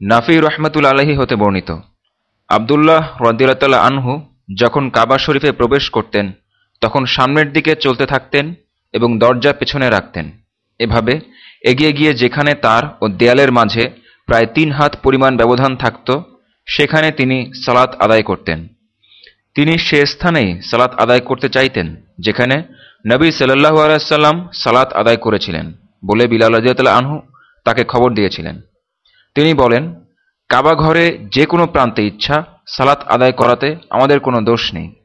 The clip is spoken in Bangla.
নাফি রহমতুল আলহী হতে বর্ণিত। আবদুল্লাহ রদিল্লা আনহু যখন কাবা শরীফে প্রবেশ করতেন, তখন সামনের দিকে চলতে থাকতেন এবং দরজা পেছনে রাখতেন। এভাবে এগিয়ে গিয়ে যেখানে তার ও দেয়ালের মাঝে প্রায় তিন হাত পরিমাণ ব্যবধান থাকত, সেখানে তিনি সালাত আদায় করতেন। তিনি সে স্থানেই সালাত আদায় করতে চাইতেন, যেখানে নবী সাল্লাহু আলাইসাল্লাম সালাত আদায় করেছিলেন বলে বিলাল রাজিয়াতাল আনহু তাকে খবর দিয়েছিলেন। তিনি বলেন, কাবা ঘরে যে কোনো প্রান্তে ইচ্ছা, সালাত আদায় করাতে আমাদের কোনো দোষ নেই।